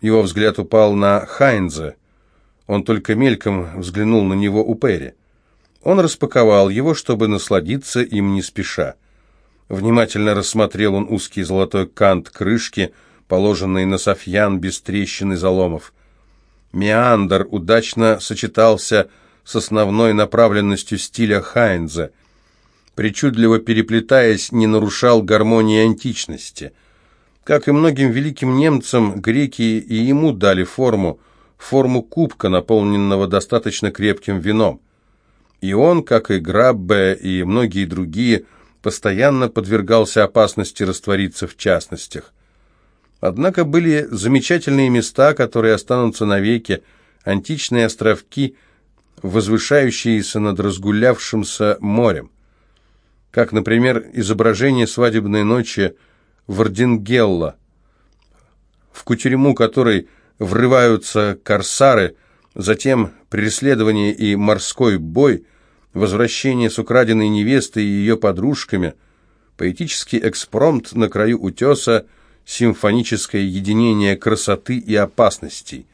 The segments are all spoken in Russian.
Его взгляд упал на Хайнзе. Он только мельком взглянул на него у Перри. Он распаковал его, чтобы насладиться им не спеша. Внимательно рассмотрел он узкий золотой кант крышки, положенный на софьян без трещин и заломов. Меандр удачно сочетался с основной направленностью стиля Хайнза. Причудливо переплетаясь, не нарушал гармонии античности. Как и многим великим немцам, греки и ему дали форму, форму кубка, наполненного достаточно крепким вином. И он, как и Граббе и многие другие, постоянно подвергался опасности раствориться в частностях. Однако были замечательные места, которые останутся навеки, античные островки, возвышающиеся над разгулявшимся морем. Как, например, изображение свадебной ночи в Ордингелла, в кутерьму которой врываются корсары, затем преследование и морской бой, возвращение с украденной невестой и ее подружками, поэтический экспромт на краю утеса, симфоническое единение красоты и опасностей.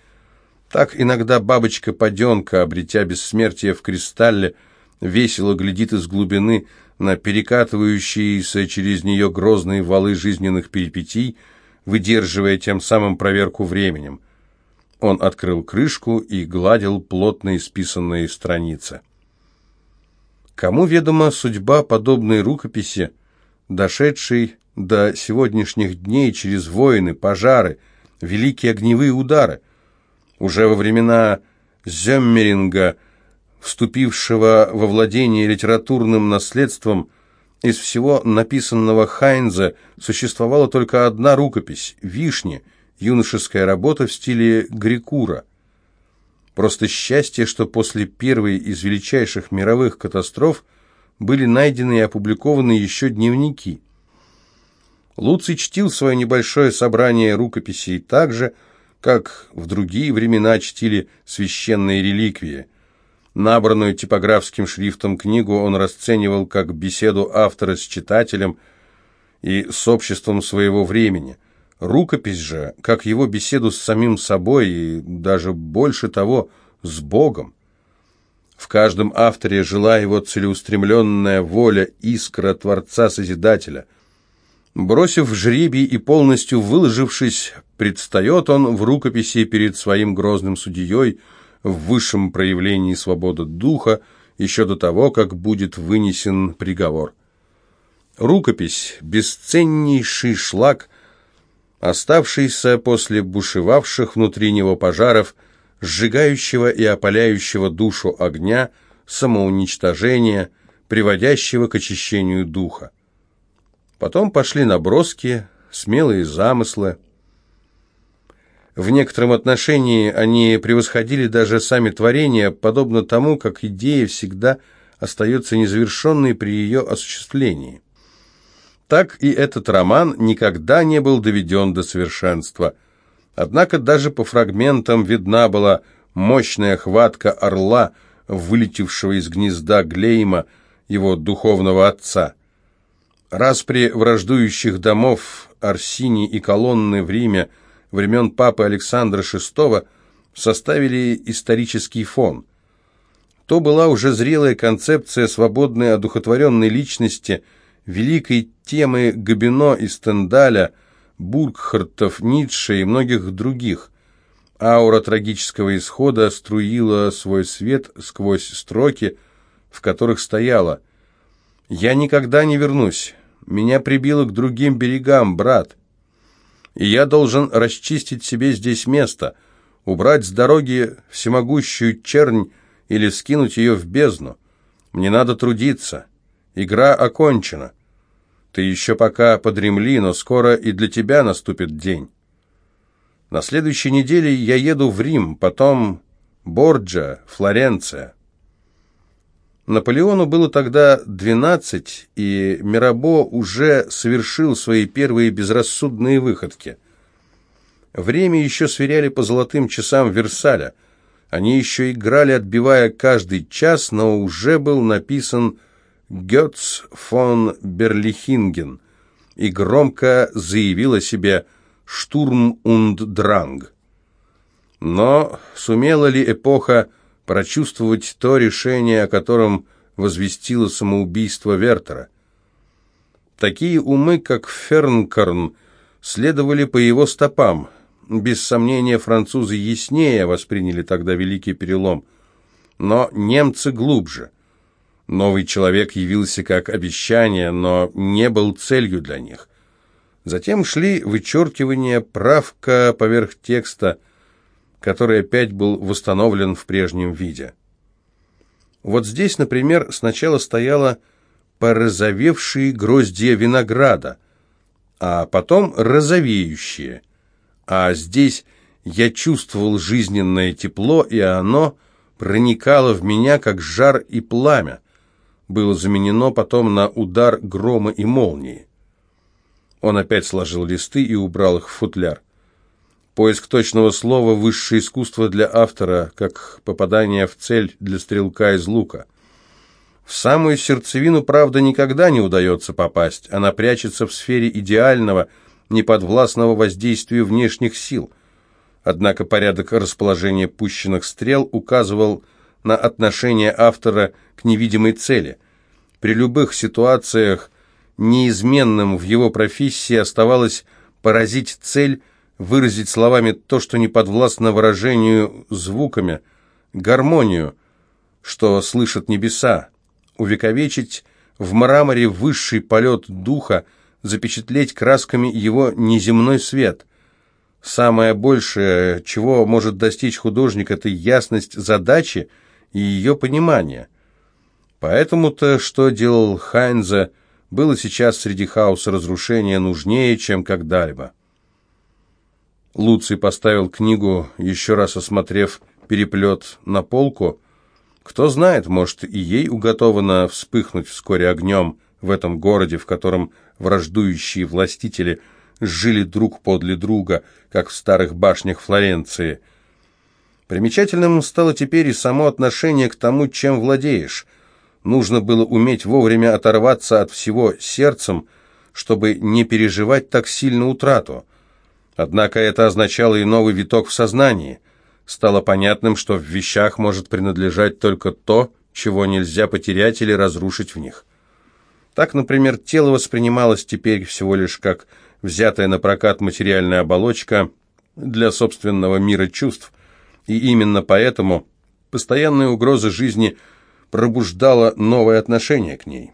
Так иногда бабочка-паденка, обретя бессмертие в кристалле, весело глядит из глубины на перекатывающиеся через нее грозные валы жизненных перипетий, выдерживая тем самым проверку временем. Он открыл крышку и гладил плотно исписанные страницы. Кому ведома судьба подобной рукописи, дошедшей до сегодняшних дней через войны, пожары, великие огневые удары? Уже во времена Земмеринга, вступившего во владение литературным наследством, из всего написанного Хайнзе существовала только одна рукопись – «Вишни», юношеская работа в стиле Грикура. Просто счастье, что после первой из величайших мировых катастроф были найдены и опубликованы еще дневники. Луций чтил свое небольшое собрание рукописей так же, как в другие времена чтили священные реликвии. Набранную типографским шрифтом книгу он расценивал как беседу автора с читателем и с обществом своего времени – Рукопись же, как его беседу с самим собой и даже больше того, с Богом. В каждом авторе жила его целеустремленная воля, искра Творца-Созидателя. Бросив жребий и полностью выложившись, предстает он в рукописи перед своим грозным судьей в высшем проявлении свободы духа, еще до того, как будет вынесен приговор. Рукопись – бесценнейший шлак – оставшийся после бушевавших внутри него пожаров, сжигающего и опаляющего душу огня, самоуничтожения, приводящего к очищению духа. Потом пошли наброски, смелые замыслы. В некотором отношении они превосходили даже сами творения, подобно тому, как идея всегда остается незавершенной при ее осуществлении так и этот роман никогда не был доведен до совершенства. Однако даже по фрагментам видна была мощная хватка орла, вылетевшего из гнезда Глейма, его духовного отца. Распри враждующих домов Арсини и колонны в Риме времен папы Александра VI составили исторический фон. То была уже зрелая концепция свободной одухотворенной личности – великой темы Габино и Стендаля, Бургхартов, Ницше и многих других. Аура трагического исхода струила свой свет сквозь строки, в которых стояло «Я никогда не вернусь. Меня прибило к другим берегам, брат. И я должен расчистить себе здесь место, убрать с дороги всемогущую чернь или скинуть ее в бездну. Мне надо трудиться». Игра окончена. Ты еще пока подремли, но скоро и для тебя наступит день. На следующей неделе я еду в Рим, потом Борджа, Флоренция. Наполеону было тогда двенадцать, и Мирабо уже совершил свои первые безрассудные выходки. Время еще сверяли по золотым часам Версаля. Они еще играли, отбивая каждый час, но уже был написан Гетц фон Берлихинген и громко заявил о себе «Штурм und Дрang». Но сумела ли эпоха прочувствовать то решение, о котором возвестило самоубийство Вертера? Такие умы, как Фернкорн, следовали по его стопам. Без сомнения, французы яснее восприняли тогда великий перелом, но немцы глубже. Новый человек явился как обещание, но не был целью для них. Затем шли вычеркивание, правка поверх текста, который опять был восстановлен в прежнем виде. Вот здесь, например, сначала стояло «порозовевшие гроздья винограда», а потом «розовеющие», а здесь я чувствовал жизненное тепло, и оно проникало в меня, как жар и пламя было заменено потом на удар грома и молнии. Он опять сложил листы и убрал их в футляр. Поиск точного слова – высшее искусство для автора, как попадание в цель для стрелка из лука. В самую сердцевину, правда, никогда не удается попасть. Она прячется в сфере идеального, неподвластного воздействию внешних сил. Однако порядок расположения пущенных стрел указывал на отношение автора к невидимой цели. При любых ситуациях неизменным в его профессии оставалось поразить цель, выразить словами то, что не подвластно выражению звуками, гармонию, что слышат небеса, увековечить в мраморе высший полет духа, запечатлеть красками его неземной свет. Самое большее, чего может достичь художник, это ясность задачи – и ее понимание. Поэтому-то, что делал Хайнзе, было сейчас среди хаоса разрушения нужнее, чем когда-либо. Луций поставил книгу, еще раз осмотрев переплет на полку. Кто знает, может, и ей уготовано вспыхнуть вскоре огнем в этом городе, в котором враждующие властители жили друг подле друга, как в старых башнях Флоренции – Примечательным стало теперь и само отношение к тому, чем владеешь. Нужно было уметь вовремя оторваться от всего сердцем, чтобы не переживать так сильно утрату. Однако это означало и новый виток в сознании. Стало понятным, что в вещах может принадлежать только то, чего нельзя потерять или разрушить в них. Так, например, тело воспринималось теперь всего лишь как взятая на прокат материальная оболочка для собственного мира чувств – и именно поэтому постоянная угроза жизни пробуждала новое отношение к ней.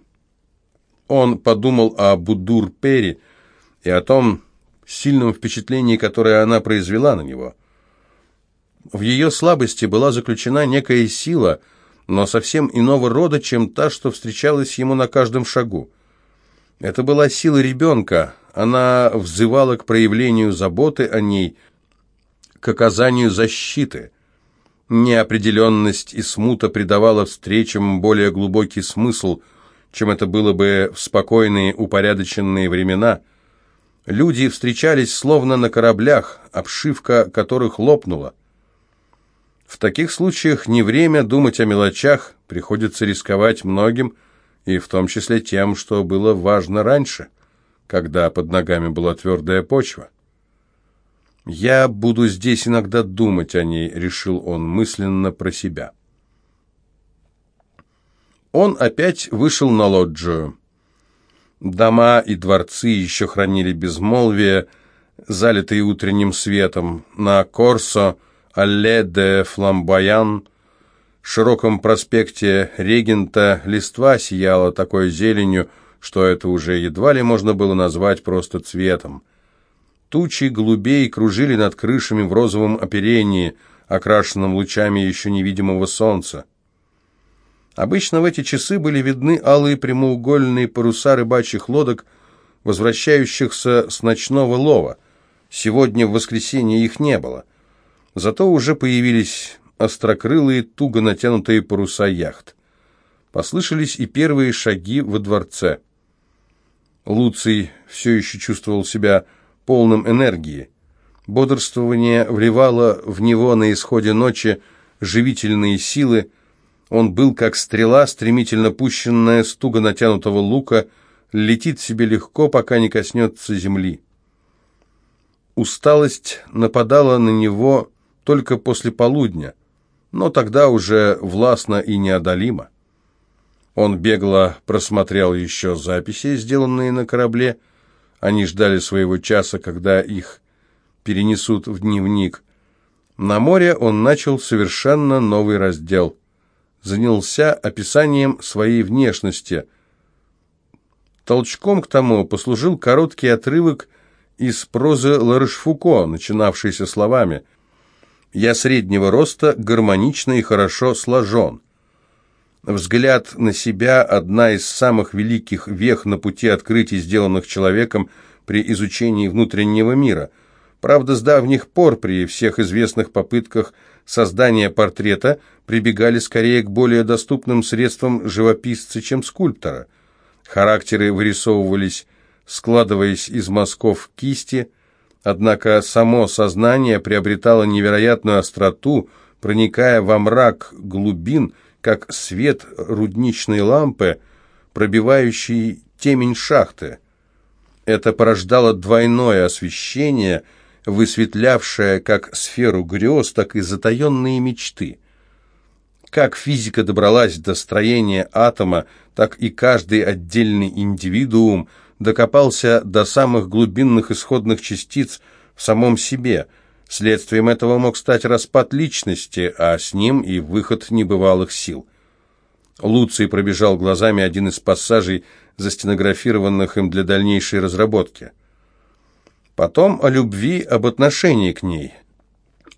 Он подумал о Будур-Пери и о том сильном впечатлении, которое она произвела на него. В ее слабости была заключена некая сила, но совсем иного рода, чем та, что встречалась ему на каждом шагу. Это была сила ребенка, она взывала к проявлению заботы о ней – к оказанию защиты. Неопределенность и смута придавала встречам более глубокий смысл, чем это было бы в спокойные, упорядоченные времена. Люди встречались словно на кораблях, обшивка которых лопнула. В таких случаях не время думать о мелочах, приходится рисковать многим, и в том числе тем, что было важно раньше, когда под ногами была твердая почва. «Я буду здесь иногда думать о ней», — решил он мысленно про себя. Он опять вышел на лоджию. Дома и дворцы еще хранили безмолвие, залитые утренним светом. На Корсо, Алле де Фламбоян, широком проспекте Регента листва сияла такой зеленью, что это уже едва ли можно было назвать просто цветом. Тучи голубей кружили над крышами в розовом оперении, окрашенном лучами еще невидимого солнца. Обычно в эти часы были видны алые прямоугольные паруса рыбачьих лодок, возвращающихся с ночного лова. Сегодня в воскресенье их не было. Зато уже появились острокрылые, туго натянутые паруса яхт. Послышались и первые шаги во дворце. Луций все еще чувствовал себя полным энергии. Бодрствование вливало в него на исходе ночи живительные силы. Он был как стрела, стремительно пущенная с туго натянутого лука, летит себе легко, пока не коснется земли. Усталость нападала на него только после полудня, но тогда уже властно и неодолимо. Он бегло просмотрел еще записи, сделанные на корабле. Они ждали своего часа, когда их перенесут в дневник. На море он начал совершенно новый раздел. Занялся описанием своей внешности. Толчком к тому послужил короткий отрывок из прозы Ларошфуко, начинавшийся словами «Я среднего роста, гармонично и хорошо сложен». Взгляд на себя – одна из самых великих вех на пути открытий, сделанных человеком при изучении внутреннего мира. Правда, с давних пор при всех известных попытках создания портрета прибегали скорее к более доступным средствам живописца, чем скульптора. Характеры вырисовывались складываясь из мазков кисти, однако само сознание приобретало невероятную остроту, проникая во мрак глубин, как свет рудничной лампы, пробивающий темень шахты. Это порождало двойное освещение, высветлявшее как сферу грез, так и затаенные мечты. Как физика добралась до строения атома, так и каждый отдельный индивидуум – докопался до самых глубинных исходных частиц в самом себе. Следствием этого мог стать распад личности, а с ним и выход небывалых сил. Луций пробежал глазами один из пассажей, застенографированных им для дальнейшей разработки. Потом о любви, об отношении к ней.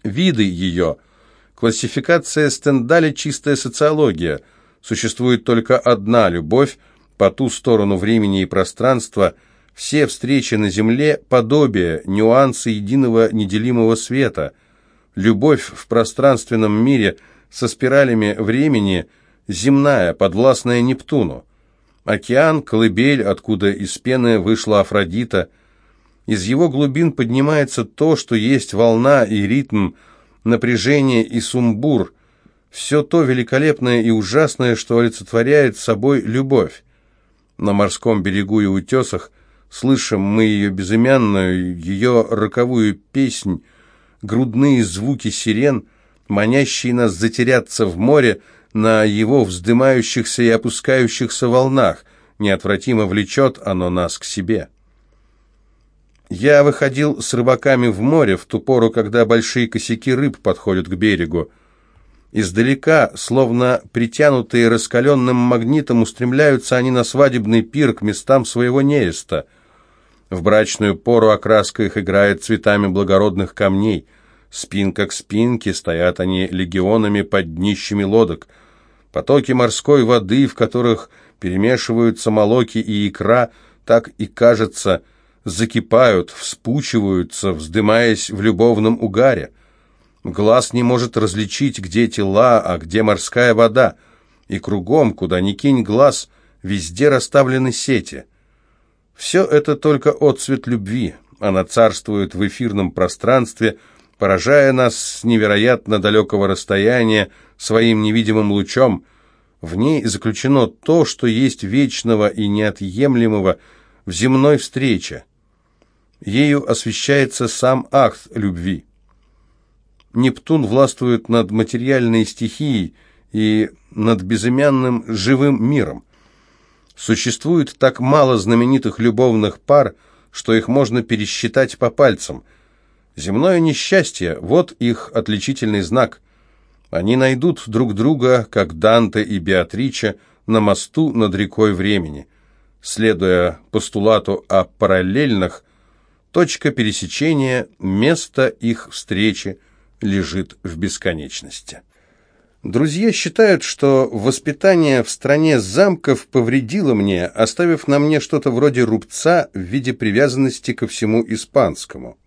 Виды ее. Классификация Стендаля – чистая социология. Существует только одна любовь, по ту сторону времени и пространства, все встречи на Земле – подобие, нюансы единого неделимого света. Любовь в пространственном мире со спиралями времени – земная, подвластная Нептуну. Океан – колыбель, откуда из пены вышла Афродита. Из его глубин поднимается то, что есть волна и ритм, напряжение и сумбур – все то великолепное и ужасное, что олицетворяет собой любовь. На морском берегу и утесах, слышим мы ее безымянную, ее роковую песнь, грудные звуки сирен, манящие нас затеряться в море на его вздымающихся и опускающихся волнах, неотвратимо влечет оно нас к себе. Я выходил с рыбаками в море в ту пору, когда большие косяки рыб подходят к берегу. Издалека, словно притянутые раскаленным магнитом, устремляются они на свадебный пир к местам своего нереста. В брачную пору окраска их играет цветами благородных камней. Спинка к спинке стоят они легионами под днищами лодок. Потоки морской воды, в которых перемешиваются молоки и икра, так и кажется, закипают, вспучиваются, вздымаясь в любовном угаре. Глаз не может различить, где тела, а где морская вода. И кругом, куда ни кинь глаз, везде расставлены сети. Все это только отцвет любви. Она царствует в эфирном пространстве, поражая нас с невероятно далекого расстояния своим невидимым лучом. В ней заключено то, что есть вечного и неотъемлемого в земной встрече. Ею освещается сам акт любви. Нептун властвует над материальной стихией и над безымянным живым миром. Существует так мало знаменитых любовных пар, что их можно пересчитать по пальцам. Земное несчастье – вот их отличительный знак. Они найдут друг друга, как Данте и Беатриче, на мосту над рекой времени. Следуя постулату о параллельных, точка пересечения – место их встречи – лежит в бесконечности. Друзья считают, что воспитание в стране замков повредило мне, оставив на мне что-то вроде рубца в виде привязанности ко всему испанскому.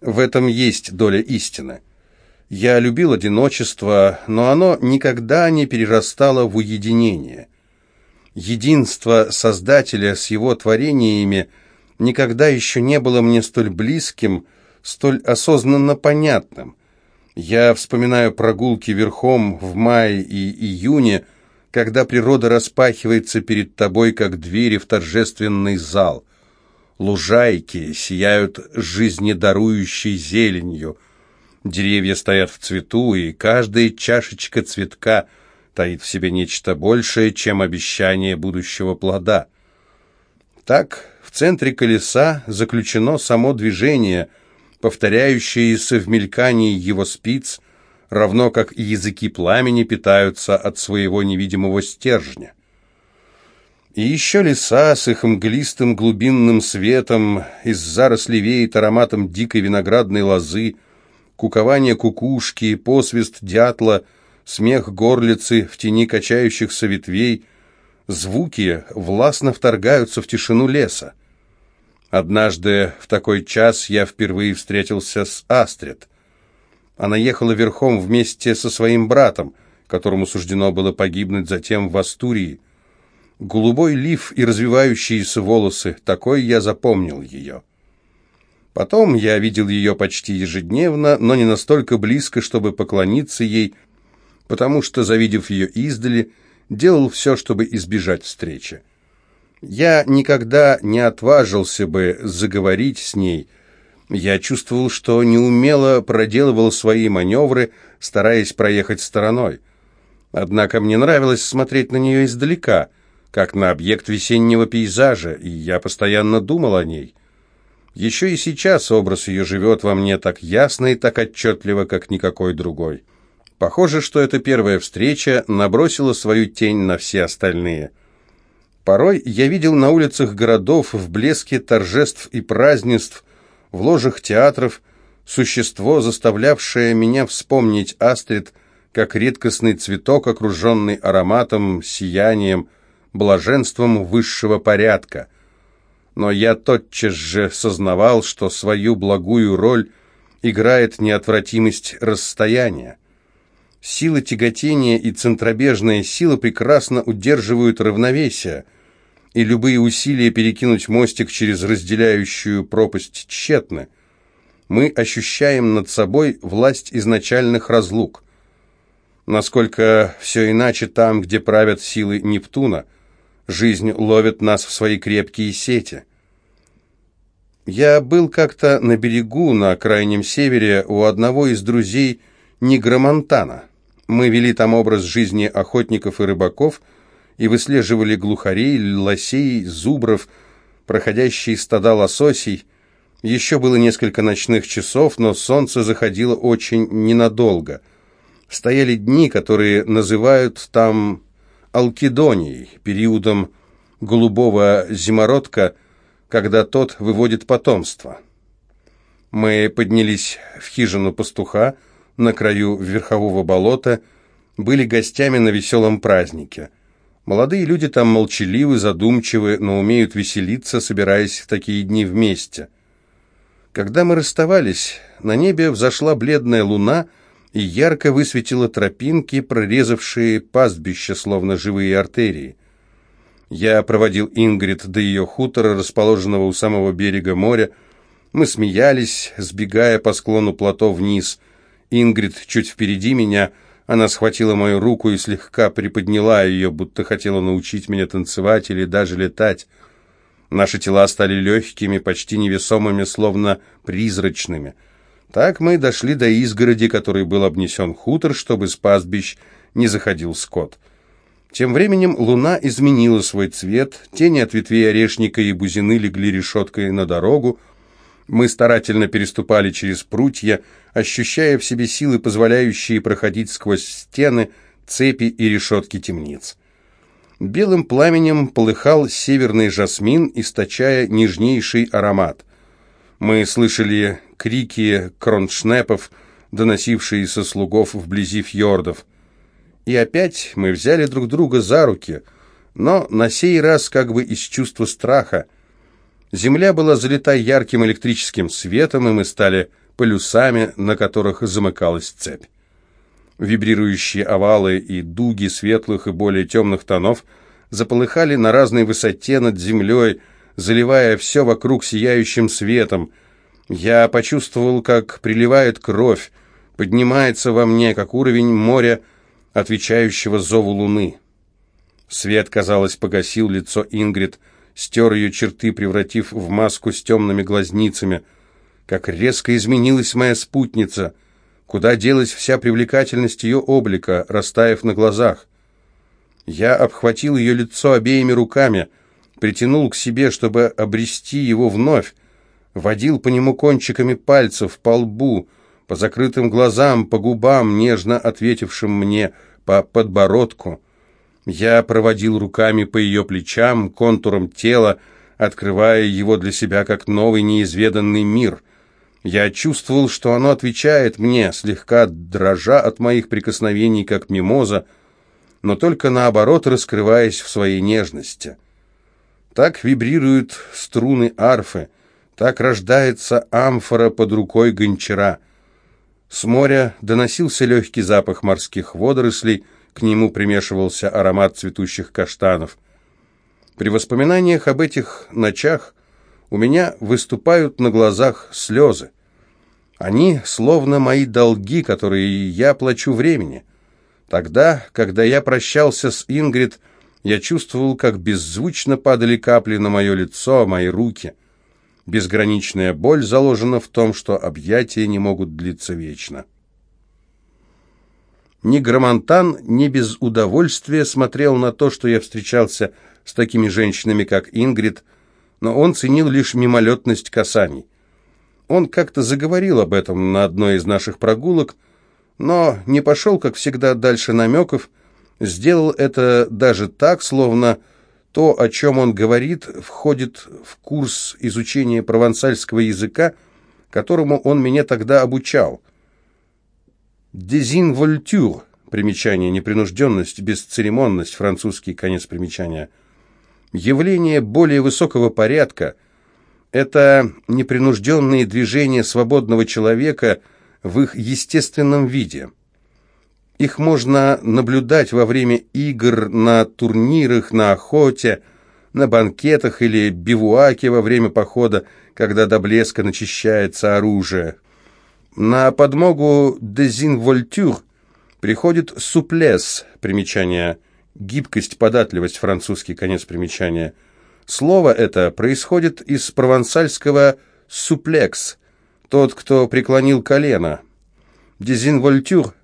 В этом есть доля истины. Я любил одиночество, но оно никогда не перерастало в уединение. Единство Создателя с его творениями никогда еще не было мне столь близким, столь осознанно понятным. Я вспоминаю прогулки верхом в мае и июне, когда природа распахивается перед тобой, как двери в торжественный зал. Лужайки сияют жизнедарующей зеленью. Деревья стоят в цвету, и каждая чашечка цветка таит в себе нечто большее, чем обещание будущего плода. Так, центре колеса заключено само движение, повторяющееся в мелькании его спиц, равно как языки пламени питаются от своего невидимого стержня. И еще леса с их мглистым глубинным светом, из зарослей веет ароматом дикой виноградной лозы, кукование кукушки, посвист дятла, смех горлицы в тени качающихся ветвей, звуки властно вторгаются в тишину леса. Однажды в такой час я впервые встретился с Астрид. Она ехала верхом вместе со своим братом, которому суждено было погибнуть затем в Астурии. Голубой лиф и развивающиеся волосы, такой я запомнил ее. Потом я видел ее почти ежедневно, но не настолько близко, чтобы поклониться ей, потому что, завидев ее издали, делал все, чтобы избежать встречи. Я никогда не отважился бы заговорить с ней. Я чувствовал, что неумело проделывал свои маневры, стараясь проехать стороной. Однако мне нравилось смотреть на нее издалека — как на объект весеннего пейзажа, и я постоянно думал о ней. Еще и сейчас образ ее живет во мне так ясно и так отчетливо, как никакой другой. Похоже, что эта первая встреча набросила свою тень на все остальные. Порой я видел на улицах городов в блеске торжеств и празднеств, в ложах театров, существо, заставлявшее меня вспомнить Астрид, как редкостный цветок, окруженный ароматом, сиянием, блаженством высшего порядка. Но я тотчас же сознавал, что свою благую роль играет неотвратимость расстояния. Сила тяготения и центробежная сила прекрасно удерживают равновесие, и любые усилия перекинуть мостик через разделяющую пропасть тщетны. Мы ощущаем над собой власть изначальных разлук. Насколько все иначе там, где правят силы Нептуна – Жизнь ловит нас в свои крепкие сети. Я был как-то на берегу на крайнем севере у одного из друзей Нигромонтана. Мы вели там образ жизни охотников и рыбаков и выслеживали глухарей, лосей, зубров, проходящие стада лососей. Еще было несколько ночных часов, но солнце заходило очень ненадолго. Стояли дни, которые называют там Алкидонией, периодом голубого зимородка, когда тот выводит потомство. Мы поднялись в хижину пастуха на краю верхового болота, были гостями на веселом празднике. Молодые люди там молчаливы, задумчивы, но умеют веселиться, собираясь в такие дни вместе. Когда мы расставались, на небе взошла бледная луна — и ярко высветила тропинки, прорезавшие пастбище, словно живые артерии. Я проводил Ингрид до ее хутора, расположенного у самого берега моря. Мы смеялись, сбегая по склону плато вниз. Ингрид чуть впереди меня, она схватила мою руку и слегка приподняла ее, будто хотела научить меня танцевать или даже летать. Наши тела стали легкими, почти невесомыми, словно призрачными — так мы дошли до изгороди, которой был обнесен хутор, чтобы с пастбищ не заходил скот. Тем временем луна изменила свой цвет, тени от ветвей орешника и бузины легли решеткой на дорогу. Мы старательно переступали через прутья, ощущая в себе силы, позволяющие проходить сквозь стены, цепи и решетки темниц. Белым пламенем полыхал северный жасмин, источая нежнейший аромат. Мы слышали крики кроншнепов, доносившиеся слугов вблизи фьордов. И опять мы взяли друг друга за руки, но на сей раз как бы из чувства страха. Земля была залита ярким электрическим светом, и мы стали полюсами, на которых замыкалась цепь. Вибрирующие овалы и дуги светлых и более темных тонов заполыхали на разной высоте над землей, заливая все вокруг сияющим светом. Я почувствовал, как приливает кровь, поднимается во мне, как уровень моря, отвечающего зову луны. Свет, казалось, погасил лицо Ингрид, стер ее черты, превратив в маску с темными глазницами. Как резко изменилась моя спутница. Куда делась вся привлекательность ее облика, растаяв на глазах? Я обхватил ее лицо обеими руками, притянул к себе, чтобы обрести его вновь, водил по нему кончиками пальцев по лбу, по закрытым глазам, по губам, нежно ответившим мне, по подбородку. Я проводил руками по ее плечам, контурам тела, открывая его для себя как новый неизведанный мир. Я чувствовал, что оно отвечает мне, слегка дрожа от моих прикосновений, как мимоза, но только наоборот раскрываясь в своей нежности. Так вибрируют струны арфы, так рождается амфора под рукой гончара. С моря доносился легкий запах морских водорослей, к нему примешивался аромат цветущих каштанов. При воспоминаниях об этих ночах у меня выступают на глазах слезы. Они словно мои долги, которые я плачу времени. Тогда, когда я прощался с Ингрид, я чувствовал, как беззвучно падали капли на мое лицо, мои руки. Безграничная боль заложена в том, что объятия не могут длиться вечно. Ни Громонтан не без удовольствия смотрел на то, что я встречался с такими женщинами, как Ингрид, но он ценил лишь мимолетность касаний. Он как-то заговорил об этом на одной из наших прогулок, но не пошел, как всегда, дальше намеков, сделал это даже так, словно то, о чем он говорит, входит в курс изучения провансальского языка, которому он меня тогда обучал. «Дезинвольтюр» — примечание, непринужденность, бесцеремонность, французский конец примечания. Явление более высокого порядка — это непринужденные движения свободного человека в их естественном виде. Их можно наблюдать во время игр, на турнирах, на охоте, на банкетах или бивуаке во время похода, когда до блеска начищается оружие. На подмогу дезинвольтюр приходит суплес, примечание, гибкость, податливость, французский конец примечания – Слово это происходит из провансальского «суплекс» – тот, кто преклонил колено. Дезинвольтюр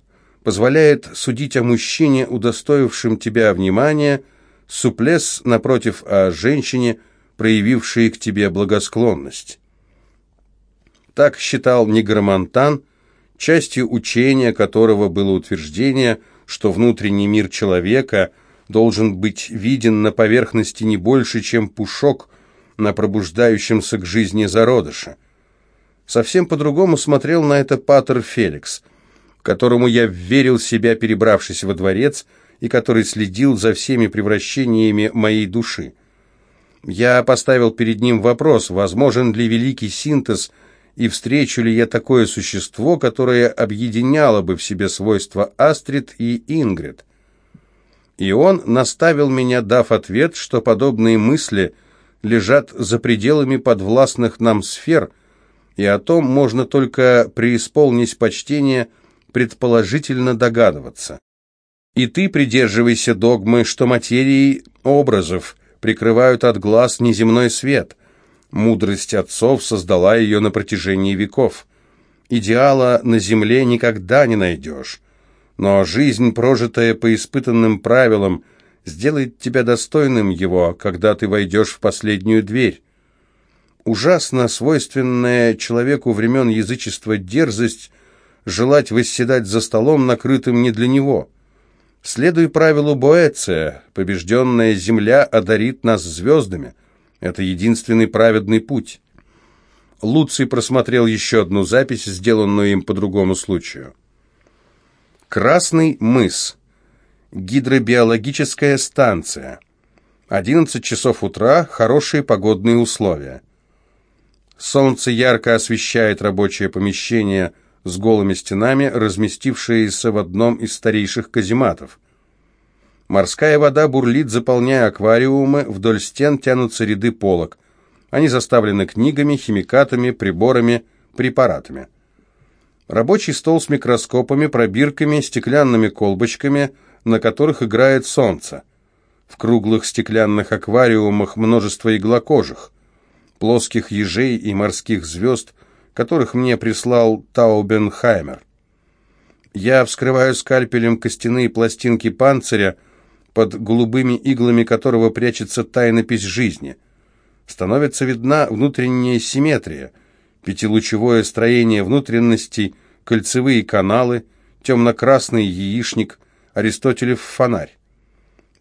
позволяет судить о мужчине, удостоившем тебя внимания, суплес, напротив, о женщине, проявившей к тебе благосклонность. Так считал Негромонтан, частью учения которого было утверждение, что внутренний мир человека – должен быть виден на поверхности не больше, чем пушок на пробуждающемся к жизни зародыше. Совсем по-другому смотрел на это Патер Феликс, которому я верил себя, перебравшись во дворец, и который следил за всеми превращениями моей души. Я поставил перед ним вопрос, возможен ли великий синтез, и встречу ли я такое существо, которое объединяло бы в себе свойства Астрид и Ингрид. И он наставил меня, дав ответ, что подобные мысли лежат за пределами подвластных нам сфер, и о том можно только преисполнить почтение предположительно догадываться. И ты придерживайся догмы, что материи образов прикрывают от глаз неземной свет. Мудрость отцов создала ее на протяжении веков. Идеала на земле никогда не найдешь но жизнь, прожитая по испытанным правилам, сделает тебя достойным его, когда ты войдешь в последнюю дверь. Ужасно свойственная человеку времен язычества дерзость желать восседать за столом, накрытым не для него. Следуй правилу Боэция, побежденная земля одарит нас звездами. Это единственный праведный путь. Луций просмотрел еще одну запись, сделанную им по другому случаю. Красный мыс. Гидробиологическая станция. 11 часов утра, хорошие погодные условия. Солнце ярко освещает рабочее помещение с голыми стенами, разместившееся в одном из старейших казематов. Морская вода бурлит, заполняя аквариумы, вдоль стен тянутся ряды полок. Они заставлены книгами, химикатами, приборами, препаратами. Рабочий стол с микроскопами, пробирками, стеклянными колбочками, на которых играет солнце. В круглых стеклянных аквариумах множество иглокожих, плоских ежей и морских звезд, которых мне прислал Таубенхаймер. Я вскрываю скальпелем костяные пластинки панциря, под голубыми иглами которого прячется тайнопись жизни. Становится видна внутренняя симметрия, пятилучевое строение внутренностей, кольцевые каналы, темно-красный яичник, Аристотелев фонарь.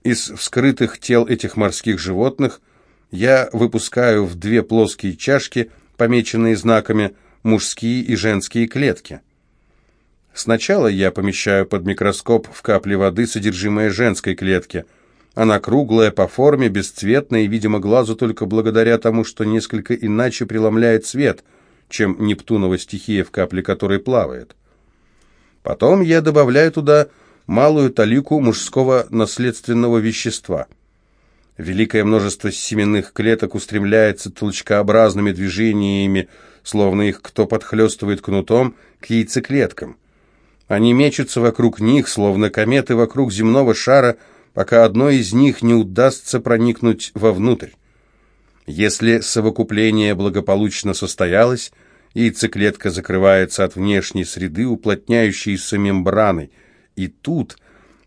Из вскрытых тел этих морских животных я выпускаю в две плоские чашки, помеченные знаками, мужские и женские клетки. Сначала я помещаю под микроскоп в капли воды содержимое женской клетки. Она круглая по форме, бесцветная и, видимо, глазу только благодаря тому, что несколько иначе преломляет свет, чем Нептунова стихия, в капле которой плавает. Потом я добавляю туда малую талику мужского наследственного вещества. Великое множество семенных клеток устремляется толчкообразными движениями, словно их кто подхлестывает кнутом, к яйцеклеткам. Они мечутся вокруг них, словно кометы вокруг земного шара, пока одной из них не удастся проникнуть вовнутрь. Если совокупление благополучно состоялось, яйцеклетка закрывается от внешней среды, уплотняющейся мембраной, и тут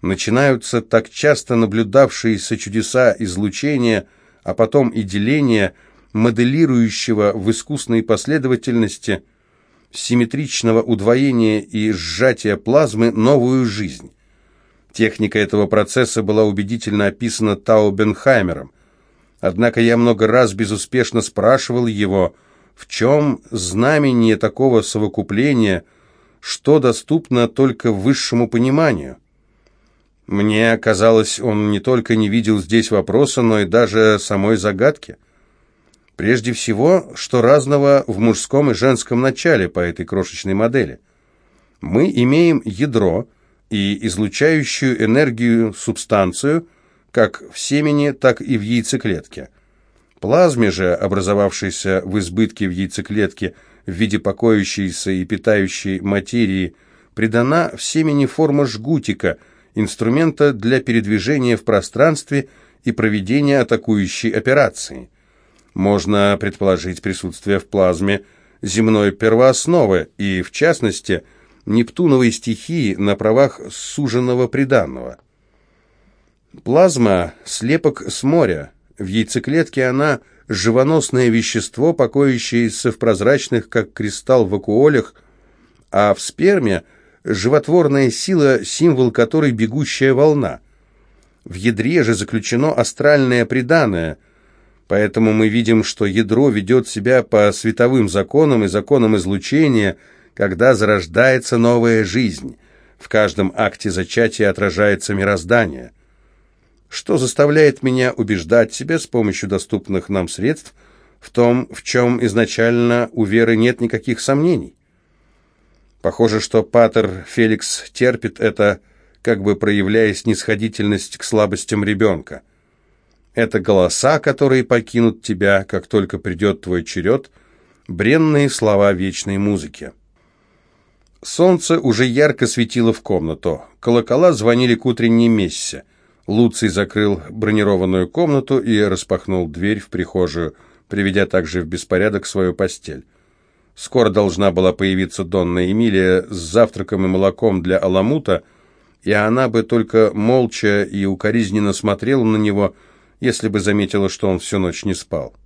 начинаются так часто наблюдавшиеся чудеса излучения, а потом и деления, моделирующего в искусной последовательности – симметричного удвоения и сжатия плазмы новую жизнь. Техника этого процесса была убедительно описана Таубенхаймером. Однако я много раз безуспешно спрашивал его, в чем знамение такого совокупления, что доступно только высшему пониманию. Мне казалось, он не только не видел здесь вопроса, но и даже самой загадки. Прежде всего, что разного в мужском и женском начале по этой крошечной модели. Мы имеем ядро и излучающую энергию субстанцию, как в семени, так и в яйцеклетке. Плазме же, образовавшейся в избытке в яйцеклетке в виде покоящейся и питающей материи, придана в семени форма жгутика, инструмента для передвижения в пространстве и проведения атакующей операции можно предположить присутствие в плазме земной первоосновы и, в частности, нептуновой стихии на правах суженного приданного. Плазма – слепок с моря. В яйцеклетке она – живоносное вещество, покоящееся в прозрачных, как кристалл, вакуолях, а в сперме – животворная сила, символ которой – бегущая волна. В ядре же заключено астральное приданое – Поэтому мы видим, что ядро ведет себя по световым законам и законам излучения, когда зарождается новая жизнь. В каждом акте зачатия отражается мироздание. Что заставляет меня убеждать себя с помощью доступных нам средств в том, в чем изначально у веры нет никаких сомнений? Похоже, что Патер Феликс терпит это, как бы проявляя снисходительность к слабостям ребенка. Это голоса, которые покинут тебя, как только придет твой черед, бренные слова вечной музыки. Солнце уже ярко светило в комнату. Колокола звонили к утренней мессе. Луций закрыл бронированную комнату и распахнул дверь в прихожую, приведя также в беспорядок свою постель. Скоро должна была появиться Донна Эмилия с завтраком и молоком для Аламута, и она бы только молча и укоризненно смотрела на него, если бы заметила, что он всю ночь не спал.